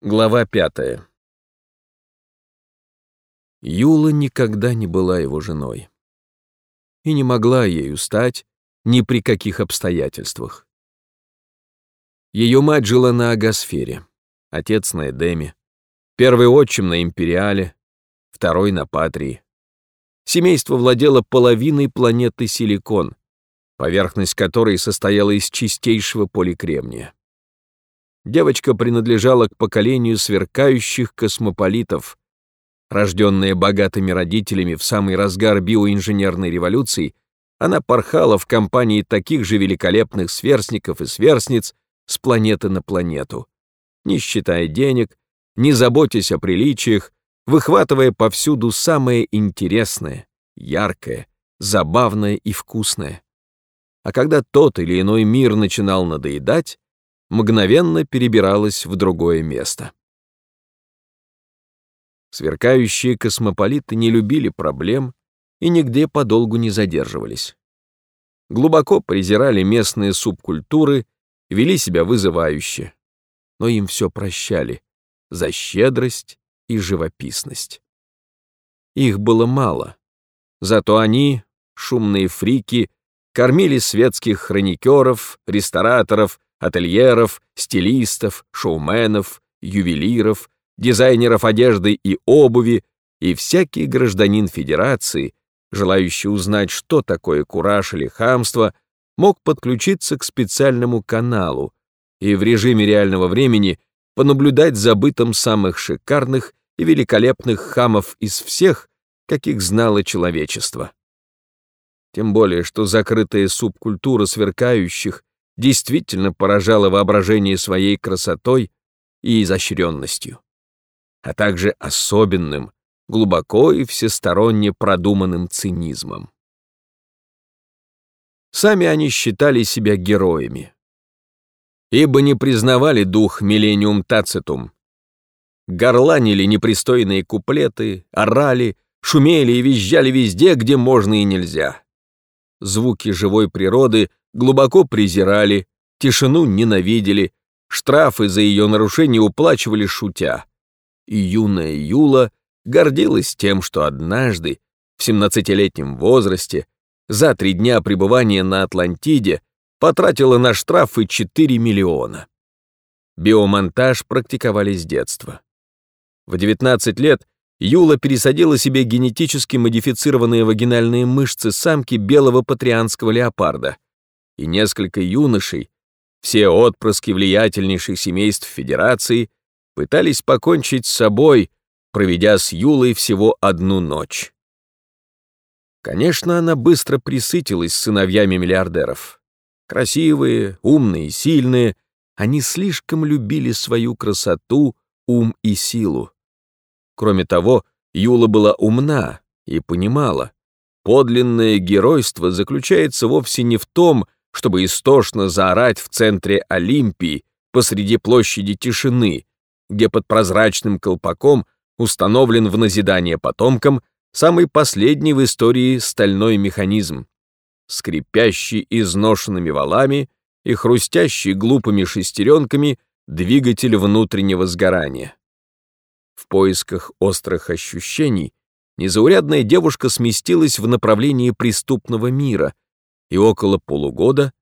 Глава пятая. Юла никогда не была его женой. И не могла ею стать ни при каких обстоятельствах. Ее мать жила на Агасфере, отец на Эдеме, первый отчим на Империале, второй на Патрии. Семейство владело половиной планеты Силикон, поверхность которой состояла из чистейшего поликремния. Девочка принадлежала к поколению сверкающих космополитов. Рожденная богатыми родителями в самый разгар биоинженерной революции, она порхала в компании таких же великолепных сверстников и сверстниц с планеты на планету, не считая денег, не заботясь о приличиях, выхватывая повсюду самое интересное, яркое, забавное и вкусное. А когда тот или иной мир начинал надоедать, мгновенно перебиралась в другое место. Сверкающие космополиты не любили проблем и нигде подолгу не задерживались. Глубоко презирали местные субкультуры, вели себя вызывающе, но им все прощали за щедрость и живописность. Их было мало, зато они, шумные фрики, кормили светских хроникеров, рестораторов, ательеров, стилистов, шоуменов, ювелиров, дизайнеров одежды и обуви, и всякий гражданин Федерации, желающий узнать, что такое кураж или хамство, мог подключиться к специальному каналу и в режиме реального времени понаблюдать за бытом самых шикарных и великолепных хамов из всех, каких знало человечество. Тем более, что закрытая субкультура сверкающих действительно поражала воображение своей красотой и изощренностью, а также особенным, глубоко и всесторонне продуманным цинизмом. Сами они считали себя героями, ибо не признавали дух Миллениум Тацитум, горланили непристойные куплеты, орали, шумели и визжали везде, где можно и нельзя. Звуки живой природы глубоко презирали, тишину ненавидели, штрафы за ее нарушение уплачивали шутя. И юная Юла гордилась тем, что однажды, в 17-летнем возрасте, за три дня пребывания на Атлантиде, потратила на штрафы 4 миллиона. Биомонтаж практиковали с детства. В 19 лет Юла пересадила себе генетически модифицированные вагинальные мышцы самки белого патрианского леопарда — и несколько юношей, все отпрыски влиятельнейших семейств Федерации, пытались покончить с собой, проведя с Юлой всего одну ночь. Конечно, она быстро присытилась сыновьями миллиардеров. Красивые, умные, сильные, они слишком любили свою красоту, ум и силу. Кроме того, Юла была умна и понимала, подлинное геройство заключается вовсе не в том, чтобы истошно заорать в центре Олимпии посреди площади тишины, где под прозрачным колпаком установлен в назидание потомкам самый последний в истории стальной механизм, скрипящий изношенными валами и хрустящий глупыми шестеренками двигатель внутреннего сгорания. В поисках острых ощущений незаурядная девушка сместилась в направлении преступного мира — и около полугода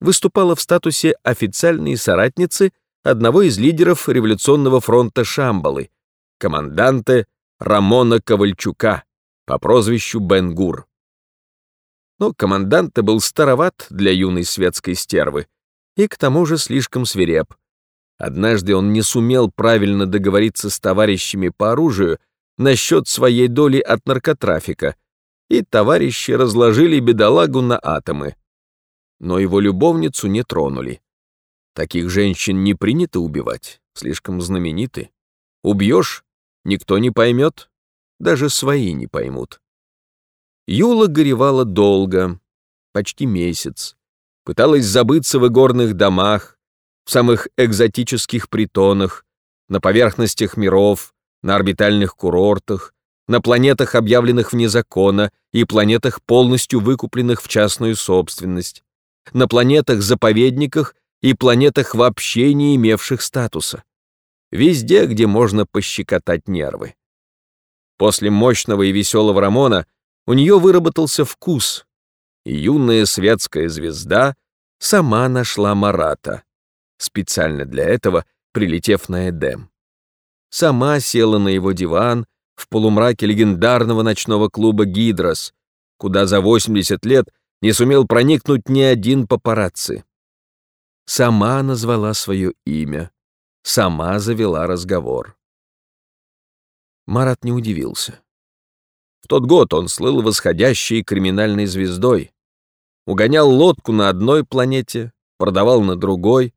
выступала в статусе официальной соратницы одного из лидеров революционного фронта Шамбалы, команданта Рамона Ковальчука по прозвищу Бенгур. Но команданта был староват для юной светской стервы и к тому же слишком свиреп. Однажды он не сумел правильно договориться с товарищами по оружию насчет своей доли от наркотрафика — и товарищи разложили бедолагу на атомы. Но его любовницу не тронули. Таких женщин не принято убивать, слишком знамениты. Убьешь — никто не поймет, даже свои не поймут. Юла горевала долго, почти месяц. Пыталась забыться в игорных домах, в самых экзотических притонах, на поверхностях миров, на орбитальных курортах, на планетах, объявленных вне закона, и планетах, полностью выкупленных в частную собственность, на планетах-заповедниках и планетах вообще не имевших статуса. везде, где можно пощекотать нервы. После мощного и веселого Рамона у нее выработался вкус, и юная светская звезда сама нашла Марата, специально для этого прилетев на Эдем. Сама села на его диван в полумраке легендарного ночного клуба «Гидрос», куда за 80 лет не сумел проникнуть ни один папарацци. Сама назвала свое имя, сама завела разговор. Марат не удивился. В тот год он слыл восходящей криминальной звездой, угонял лодку на одной планете, продавал на другой,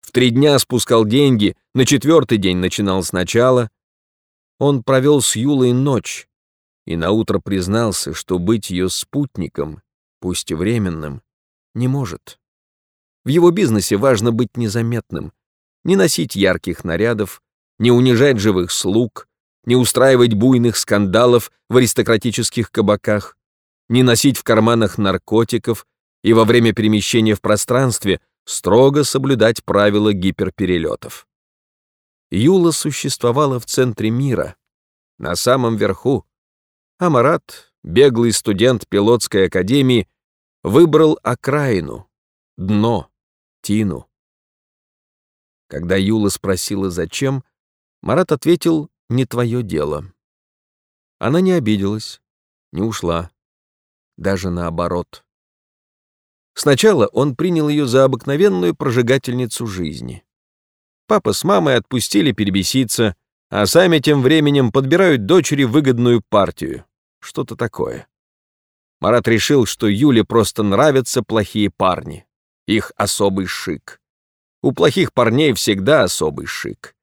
в три дня спускал деньги, на четвертый день начинал сначала. Он провел с Юлой ночь и наутро признался, что быть ее спутником, пусть и временным, не может. В его бизнесе важно быть незаметным, не носить ярких нарядов, не унижать живых слуг, не устраивать буйных скандалов в аристократических кабаках, не носить в карманах наркотиков и во время перемещения в пространстве строго соблюдать правила гиперперелетов. Юла существовала в центре мира, на самом верху, а Марат, беглый студент пилотской академии, выбрал окраину, дно, тину. Когда Юла спросила, зачем, Марат ответил не твое дело. Она не обиделась, не ушла, даже наоборот. Сначала он принял ее за обыкновенную прожигательницу жизни. Папа с мамой отпустили перебеситься, а сами тем временем подбирают дочери выгодную партию. Что-то такое. Марат решил, что Юле просто нравятся плохие парни. Их особый шик. У плохих парней всегда особый шик.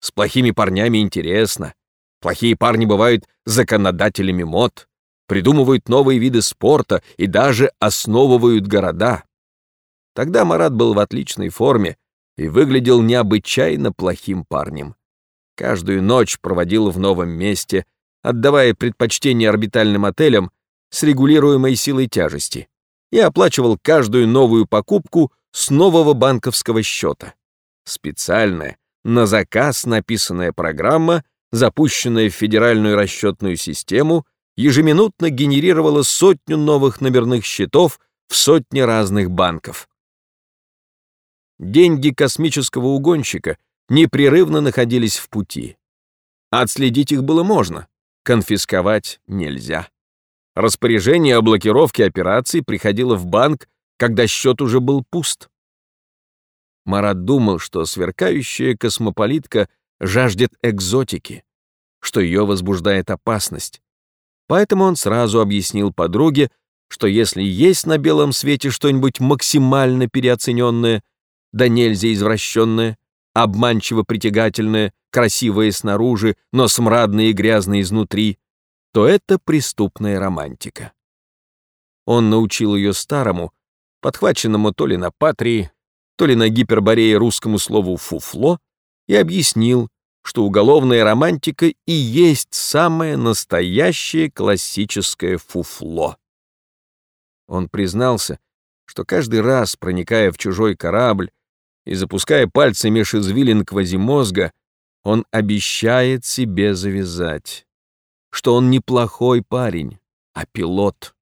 С плохими парнями интересно. Плохие парни бывают законодателями мод, придумывают новые виды спорта и даже основывают города. Тогда Марат был в отличной форме и выглядел необычайно плохим парнем. Каждую ночь проводил в новом месте, отдавая предпочтение орбитальным отелям с регулируемой силой тяжести, и оплачивал каждую новую покупку с нового банковского счета. Специальная, на заказ написанная программа, запущенная в федеральную расчетную систему, ежеминутно генерировала сотню новых номерных счетов в сотне разных банков. Деньги космического угонщика непрерывно находились в пути. Отследить их было можно, конфисковать нельзя. Распоряжение о блокировке операций приходило в банк, когда счет уже был пуст. Марат думал, что сверкающая космополитка жаждет экзотики, что ее возбуждает опасность. Поэтому он сразу объяснил подруге, что если есть на белом свете что-нибудь максимально переоцененное, да нельзя извращенное, обманчиво притягательное, красивое снаружи, но смрадное и грязное изнутри, то это преступная романтика. Он научил ее старому, подхваченному то ли на патрии, то ли на гиперборее русскому слову «фуфло», и объяснил, что уголовная романтика и есть самое настоящее классическое фуфло. Он признался, что каждый раз, проникая в чужой корабль и запуская пальцы меж извилин квазимозга, он обещает себе завязать, что он неплохой парень, а пилот.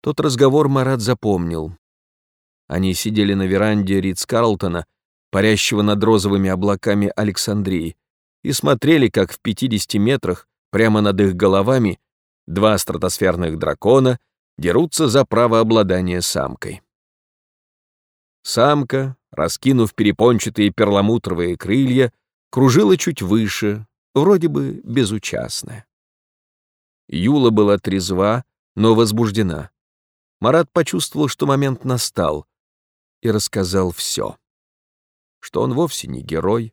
Тот разговор Марат запомнил. Они сидели на веранде Ридс-Карлтона, парящего над розовыми облаками Александрии, и смотрели, как в 50 метрах, прямо над их головами, два стратосферных дракона дерутся за право обладания самкой. Самка, раскинув перепончатые перламутровые крылья, кружила чуть выше, вроде бы безучастная. Юла была трезва, но возбуждена. Марат почувствовал, что момент настал, и рассказал все. Что он вовсе не герой,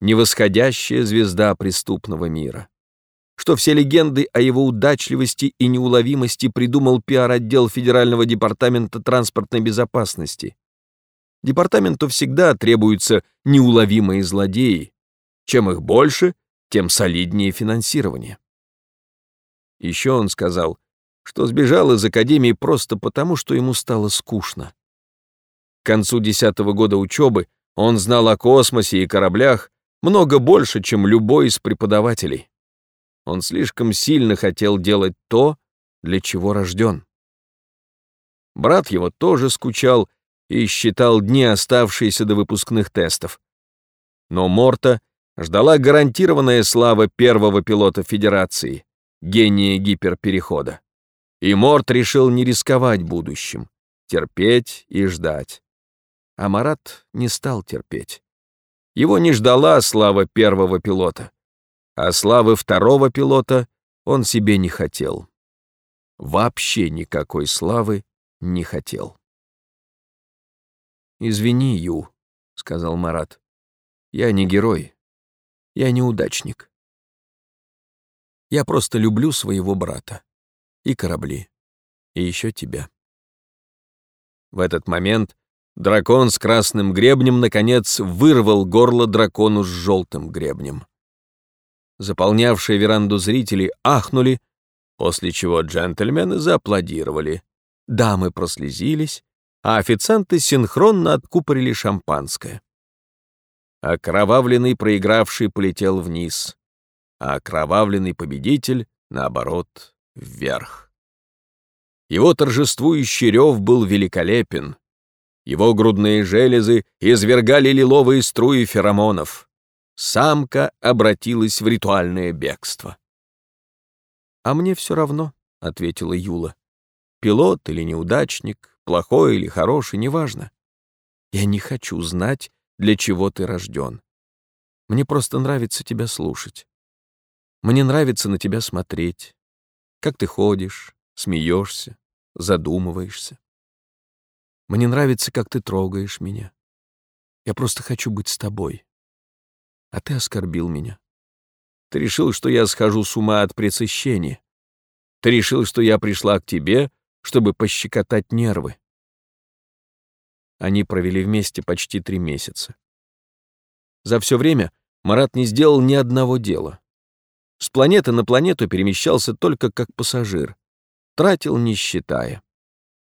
не восходящая звезда преступного мира. Что все легенды о его удачливости и неуловимости придумал пиар-отдел Федерального департамента транспортной безопасности. Департаменту всегда требуются неуловимые злодеи. Чем их больше, тем солиднее финансирование. Еще он сказал, что сбежал из академии просто потому, что ему стало скучно. К концу десятого года учебы Он знал о космосе и кораблях много больше, чем любой из преподавателей. Он слишком сильно хотел делать то, для чего рожден. Брат его тоже скучал и считал дни, оставшиеся до выпускных тестов. Но Морта ждала гарантированная слава первого пилота Федерации, гения гиперперехода. И Морт решил не рисковать будущим, терпеть и ждать. А Марат не стал терпеть. Его не ждала слава первого пилота, а славы второго пилота он себе не хотел. Вообще никакой славы не хотел. «Извини, Ю», — сказал Марат. «Я не герой. Я неудачник. Я просто люблю своего брата. И корабли. И еще тебя». В этот момент дракон с красным гребнем, наконец, вырвал горло дракону с желтым гребнем. Заполнявшие веранду зрители ахнули, после чего джентльмены зааплодировали. Дамы прослезились, а официанты синхронно откупорили шампанское. Окровавленный проигравший полетел вниз, а окровавленный победитель, наоборот, вверх. Его торжествующий рев был великолепен. Его грудные железы извергали лиловые струи феромонов. Самка обратилась в ритуальное бегство. «А мне все равно», — ответила Юла. «Пилот или неудачник, плохой или хороший, неважно. Я не хочу знать, для чего ты рожден. Мне просто нравится тебя слушать. Мне нравится на тебя смотреть, как ты ходишь, смеешься, задумываешься. Мне нравится, как ты трогаешь меня. Я просто хочу быть с тобой. А ты оскорбил меня. Ты решил, что я схожу с ума от пресыщения. Ты решил, что я пришла к тебе, чтобы пощекотать нервы. Они провели вместе почти три месяца. За все время Марат не сделал ни одного дела. С планеты на планету перемещался только как пассажир. Тратил, не считая.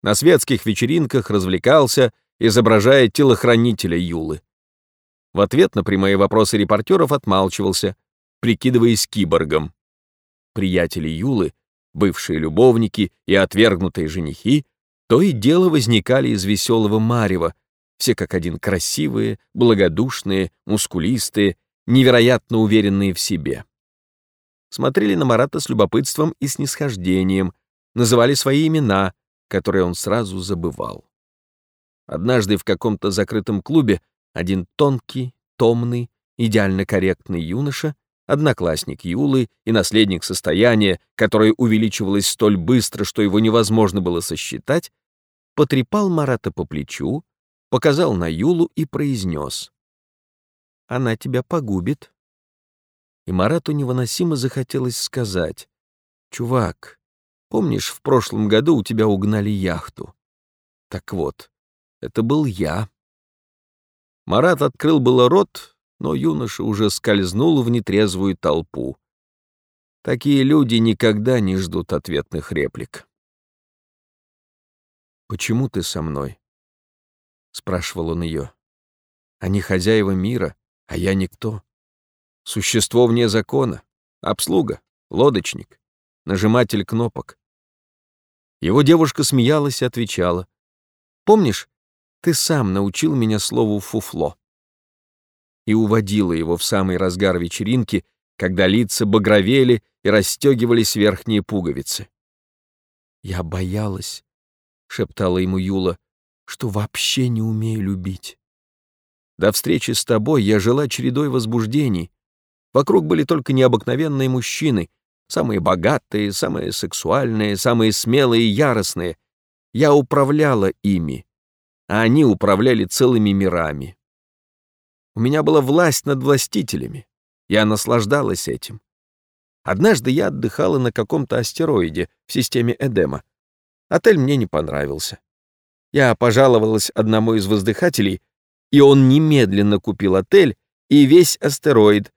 На светских вечеринках развлекался, изображая телохранителя Юлы. В ответ на прямые вопросы репортеров отмалчивался, прикидываясь киборгом. Приятели Юлы, бывшие любовники и отвергнутые женихи, то и дело возникали из веселого марева, все как один красивые, благодушные, мускулистые, невероятно уверенные в себе. Смотрели на Марата с любопытством и снисхождением, называли свои имена, которые он сразу забывал. Однажды в каком-то закрытом клубе один тонкий, томный, идеально корректный юноша, одноклассник Юлы и наследник состояния, которое увеличивалось столь быстро, что его невозможно было сосчитать, потрепал Марата по плечу, показал на Юлу и произнес. «Она тебя погубит». И Марату невыносимо захотелось сказать. «Чувак, помнишь, в прошлом году у тебя угнали яхту? Так вот, это был я». Марат открыл было рот, но юноша уже скользнул в нетрезвую толпу. Такие люди никогда не ждут ответных реплик. «Почему ты со мной?» — спрашивал он ее. «Они хозяева мира, а я никто. Существо вне закона, обслуга, лодочник, нажиматель кнопок». Его девушка смеялась и отвечала. «Помнишь, ты сам научил меня слову «фуфло» и уводила его в самый разгар вечеринки, когда лица багровели и расстегивались верхние пуговицы. Я боялась, — шептала ему Юла, — что вообще не умею любить. До встречи с тобой я жила чередой возбуждений. Вокруг были только необыкновенные мужчины, самые богатые, самые сексуальные, самые смелые и яростные. Я управляла ими, а они управляли целыми мирами. У меня была власть над властителями. Я наслаждалась этим. Однажды я отдыхала на каком-то астероиде в системе Эдема. Отель мне не понравился. Я пожаловалась одному из воздыхателей, и он немедленно купил отель и весь астероид,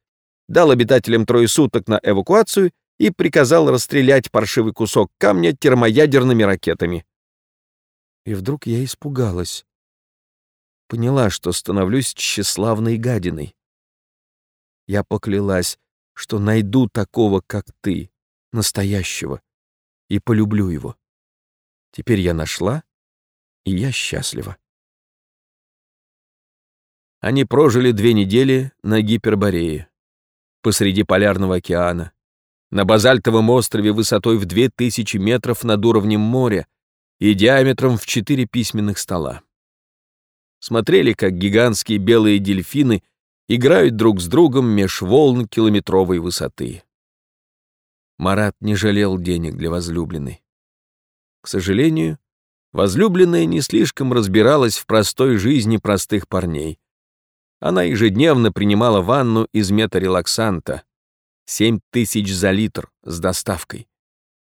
дал обитателям трое суток на эвакуацию и приказал расстрелять паршивый кусок камня термоядерными ракетами. И вдруг я испугалась. Поняла, что становлюсь тщеславной гадиной. Я поклялась, что найду такого, как ты, настоящего, и полюблю его. Теперь я нашла, и я счастлива. Они прожили две недели на Гиперборее, посреди Полярного океана, на базальтовом острове высотой в 2000 метров над уровнем моря и диаметром в четыре письменных стола. Смотрели, как гигантские белые дельфины играют друг с другом меж волн километровой высоты. Марат не жалел денег для возлюбленной. К сожалению, возлюбленная не слишком разбиралась в простой жизни простых парней. Она ежедневно принимала ванну из метарелаксанта, 7 тысяч за литр с доставкой,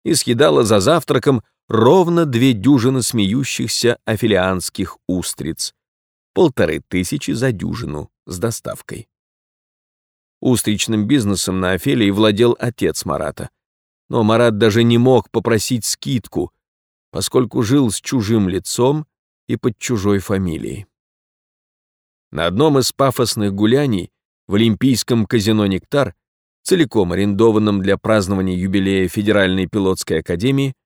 и съедала за завтраком ровно две дюжины смеющихся афилианских устриц, полторы тысячи за дюжину с доставкой. Устричным бизнесом на Офелии владел отец Марата, но Марат даже не мог попросить скидку, поскольку жил с чужим лицом и под чужой фамилией. На одном из пафосных гуляний в Олимпийском казино «Нектар», целиком арендованном для празднования юбилея Федеральной пилотской академии,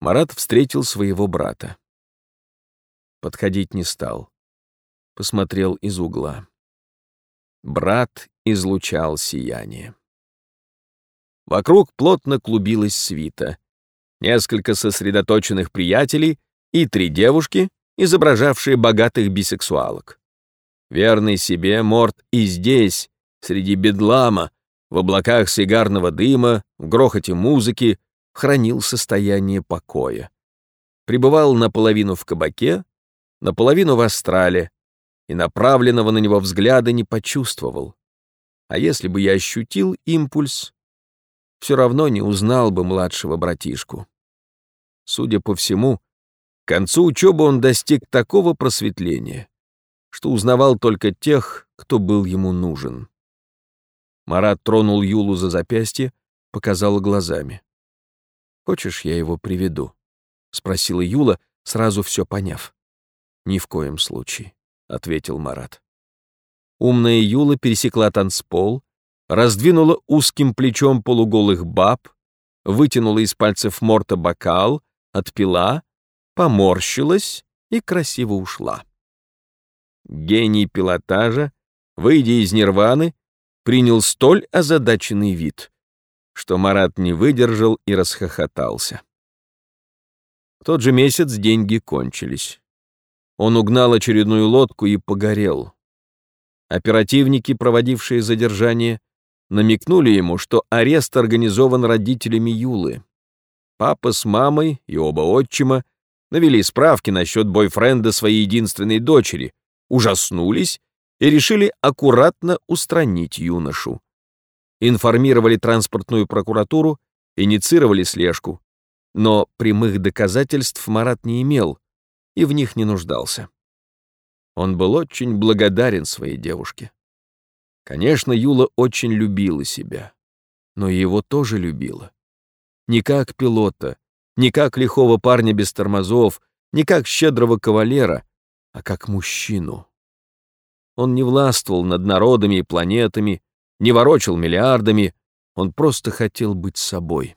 Марат встретил своего брата. Подходить не стал. Посмотрел из угла. Брат излучал сияние. Вокруг плотно клубилась свита. Несколько сосредоточенных приятелей и три девушки, изображавшие богатых бисексуалок. Верный себе Морт и здесь, среди бедлама, в облаках сигарного дыма, в грохоте музыки, хранил состояние покоя. Пребывал наполовину в кабаке, наполовину в астрале, и направленного на него взгляда не почувствовал. А если бы я ощутил импульс, все равно не узнал бы младшего братишку. Судя по всему, к концу учебы он достиг такого просветления, что узнавал только тех, кто был ему нужен. Марат тронул Юлу за запястье, показал глазами. «Хочешь, я его приведу?» — спросила Юла, сразу все поняв. «Ни в коем случае», — ответил Марат. Умная Юла пересекла танцпол, раздвинула узким плечом полуголых баб, вытянула из пальцев Морта бокал, отпила, поморщилась и красиво ушла. Гений пилотажа, выйдя из нирваны, принял столь озадаченный вид, что Марат не выдержал и расхохотался. В тот же месяц деньги кончились. Он угнал очередную лодку и погорел. Оперативники, проводившие задержание, намекнули ему, что арест организован родителями Юлы. Папа с мамой и оба отчима навели справки насчет бойфренда своей единственной дочери, ужаснулись и решили аккуратно устранить юношу. Информировали транспортную прокуратуру, инициировали слежку, но прямых доказательств Марат не имел и в них не нуждался. Он был очень благодарен своей девушке. Конечно, Юла очень любила себя, но его тоже любила. Не как пилота, не как лихого парня без тормозов, не как щедрого кавалера, а как мужчину. Он не властвовал над народами и планетами, не ворочал миллиардами, он просто хотел быть собой.